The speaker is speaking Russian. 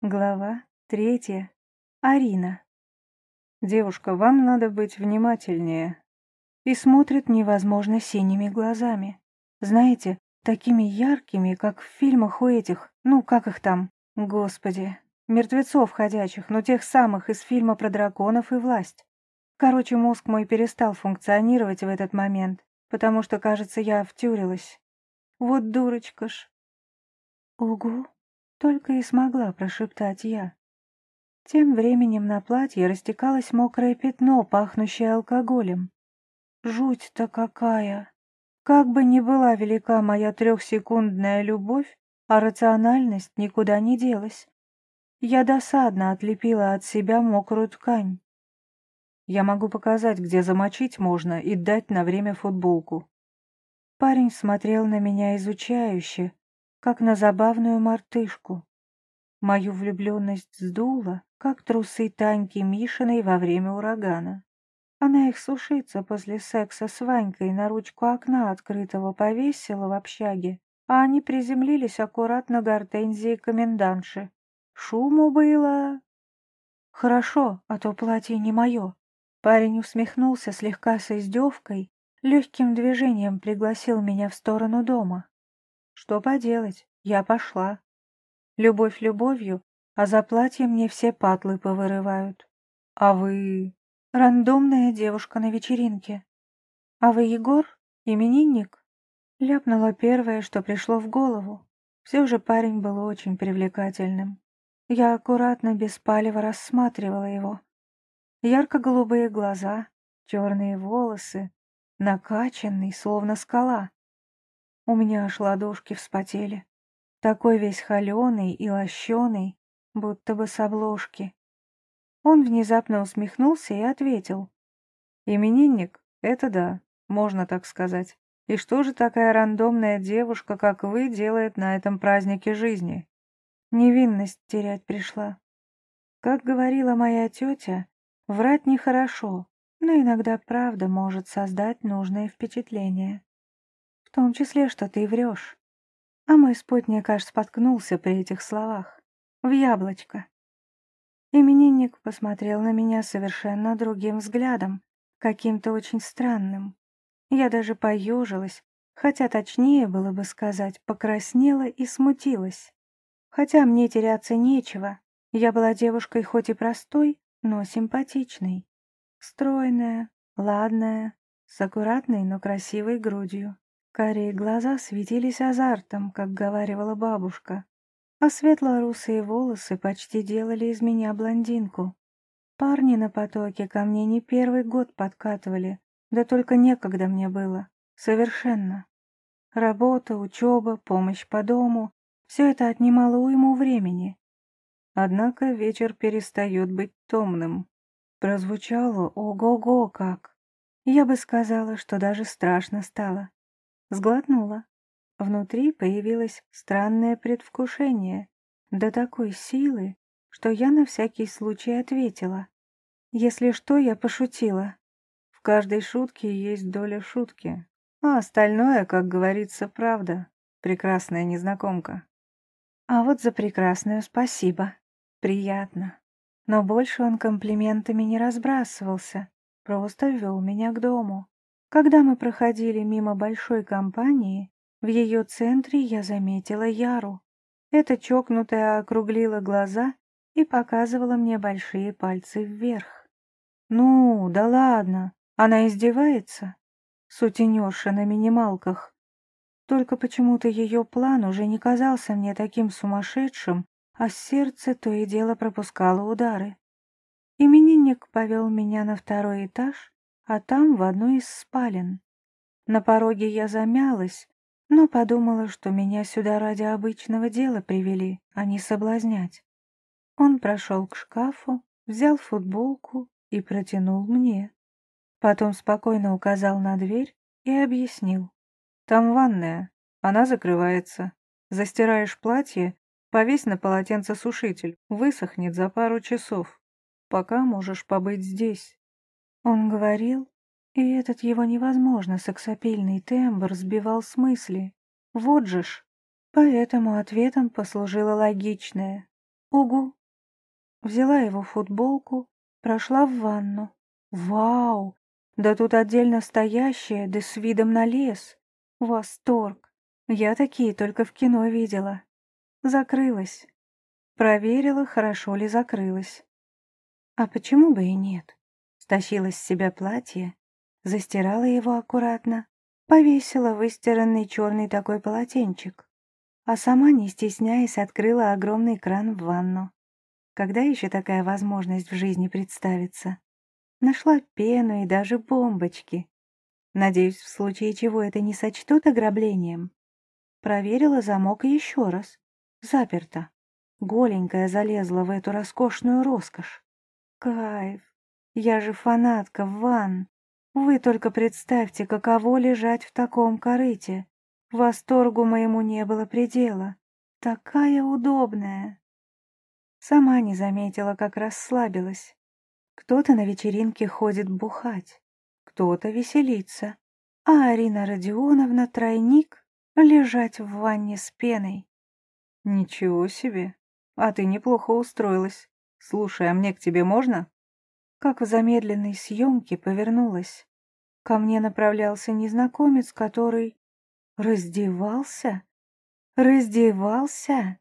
Глава третья. Арина. Девушка, вам надо быть внимательнее. И смотрит невозможно синими глазами. Знаете, такими яркими, как в фильмах у этих, ну, как их там, господи, мертвецов ходячих, ну, тех самых из фильма про драконов и власть. Короче, мозг мой перестал функционировать в этот момент, потому что, кажется, я втюрилась. Вот дурочка ж. Угу. Только и смогла прошептать я. Тем временем на платье растекалось мокрое пятно, пахнущее алкоголем. Жуть-то какая! Как бы ни была велика моя трехсекундная любовь, а рациональность никуда не делась. Я досадно отлепила от себя мокрую ткань. Я могу показать, где замочить можно, и дать на время футболку. Парень смотрел на меня изучающе, как на забавную мартышку. Мою влюбленность сдула, как трусы Таньки Мишиной во время урагана. Она их сушиться после секса с Ванькой на ручку окна открытого повесила в общаге, а они приземлились аккуратно гортензии комендантши. Шуму было... Хорошо, а то платье не мое. Парень усмехнулся слегка с издевкой, легким движением пригласил меня в сторону дома. Что поделать, я пошла. Любовь любовью, а за платье мне все патлы повырывают. А вы... Рандомная девушка на вечеринке. А вы Егор? Именинник? Ляпнула первое, что пришло в голову. Все же парень был очень привлекательным. Я аккуратно, без палева рассматривала его. Ярко-голубые глаза, черные волосы, накачанный, словно скала. У меня аж ладошки вспотели. Такой весь холеный и лощеный, будто бы с обложки. Он внезапно усмехнулся и ответил. «Именинник? Это да, можно так сказать. И что же такая рандомная девушка, как вы, делает на этом празднике жизни?» Невинность терять пришла. Как говорила моя тетя, врать нехорошо, но иногда правда может создать нужное впечатление. В том числе, что ты врешь. А мой спутник аж споткнулся при этих словах. В яблочко. Именинник посмотрел на меня совершенно другим взглядом, каким-то очень странным. Я даже поежилась, хотя точнее было бы сказать, покраснела и смутилась. Хотя мне теряться нечего, я была девушкой хоть и простой, но симпатичной. Стройная, ладная, с аккуратной, но красивой грудью. Карие глаза светились азартом, как говаривала бабушка, а светло-русые волосы почти делали из меня блондинку. Парни на потоке ко мне не первый год подкатывали, да только некогда мне было, совершенно. Работа, учеба, помощь по дому — все это отнимало уйму времени. Однако вечер перестает быть томным. Прозвучало ого-го как. Я бы сказала, что даже страшно стало. Сглотнула. Внутри появилось странное предвкушение, до такой силы, что я на всякий случай ответила. Если что, я пошутила. В каждой шутке есть доля шутки, а остальное, как говорится, правда. Прекрасная незнакомка. А вот за прекрасную спасибо. Приятно. Но больше он комплиментами не разбрасывался, просто вел меня к дому. Когда мы проходили мимо большой компании, в ее центре я заметила Яру. Эта чокнутая округлила глаза и показывала мне большие пальцы вверх. «Ну, да ладно, она издевается?» Сутенерша на минималках. Только почему-то ее план уже не казался мне таким сумасшедшим, а сердце то и дело пропускало удары. Именинник повел меня на второй этаж, а там в одну из спален. На пороге я замялась, но подумала, что меня сюда ради обычного дела привели, а не соблазнять. Он прошел к шкафу, взял футболку и протянул мне. Потом спокойно указал на дверь и объяснил. «Там ванная, она закрывается. Застираешь платье, повесь на полотенце сушитель, высохнет за пару часов. Пока можешь побыть здесь». Он говорил, и этот его невозможно сексапильный тембр сбивал с мысли. Вот же ж. Поэтому ответом послужило логичное. Угу. Взяла его футболку, прошла в ванну. Вау! Да тут отдельно стоящая, да с видом на лес. Восторг! Я такие только в кино видела. Закрылась. Проверила, хорошо ли закрылась. А почему бы и нет? Стащила с себя платье, застирала его аккуратно, повесила выстиранный черный такой полотенчик, а сама, не стесняясь, открыла огромный кран в ванну. Когда еще такая возможность в жизни представится? Нашла пену и даже бомбочки. Надеюсь, в случае чего это не сочтут ограблением. Проверила замок еще раз. Заперто. Голенькая залезла в эту роскошную роскошь. Кайф. Я же фанатка ванн. Вы только представьте, каково лежать в таком корыте. Восторгу моему не было предела. Такая удобная. Сама не заметила, как расслабилась. Кто-то на вечеринке ходит бухать, кто-то веселится, а Арина Родионовна тройник лежать в ванне с пеной. Ничего себе, а ты неплохо устроилась. Слушай, а мне к тебе можно? Как в замедленной съемке повернулась. Ко мне направлялся незнакомец, который раздевался. Раздевался?